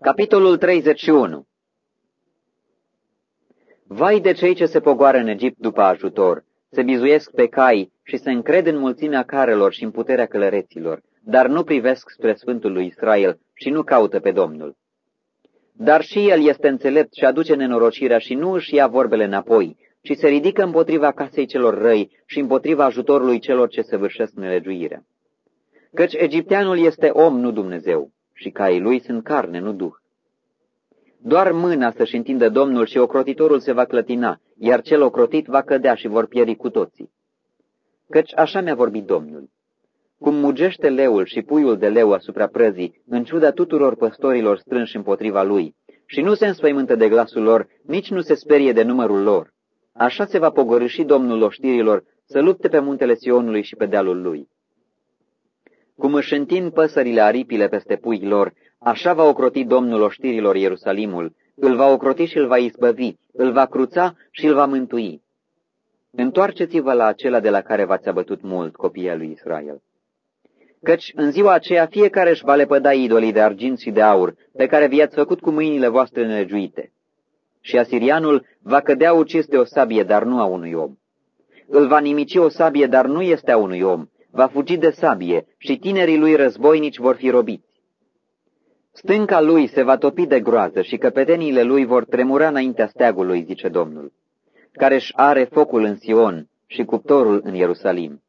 Capitolul 31 Vai de cei ce se pogoară în Egipt după ajutor, se bizuiesc pe cai și se încred în mulțimea carelor și în puterea călăreților, dar nu privesc spre Sfântul lui Israel și nu caută pe Domnul. Dar și el este înțelept și aduce nenorocirea și nu își ia vorbele înapoi, ci se ridică împotriva casei celor răi și împotriva ajutorului celor ce se vârșesc nelegiuirea. Căci egipteanul este om, nu Dumnezeu și caii lui sunt carne, nu duh. Doar mâna să-și întindă Domnul și ocrotitorul se va clătina, iar cel ocrotit va cădea și vor pieri cu toții. Căci așa mi-a vorbit Domnul. Cum mugește leul și puiul de leu asupra prăzii, în ciuda tuturor păstorilor strânși împotriva lui, și nu se înspăimântă de glasul lor, nici nu se sperie de numărul lor. Așa se va pogorâ și Domnul oștirilor să lupte pe muntele Sionului și pe dealul lui. Cum își întind păsările aripile peste puii lor, așa va ocroti Domnul oștirilor Ierusalimul, îl va ocroti și îl va izbăvi, îl va cruța și îl va mântui. Întoarceți-vă la acela de la care v-ați abătut mult, copiii lui Israel. Căci în ziua aceea fiecare își va lepăda idolii de argint și de aur, pe care vi-ați făcut cu mâinile voastre nelegiuite. Și asirianul va cădea ucis de o sabie, dar nu a unui om. Îl va nimici o sabie, dar nu este a unui om, va fugi de sabie și tinerii lui războinici vor fi robiți. Stânca lui se va topi de groază și căpeteniile lui vor tremura înaintea steagului, zice Domnul, care își are focul în Sion și cuptorul în Ierusalim.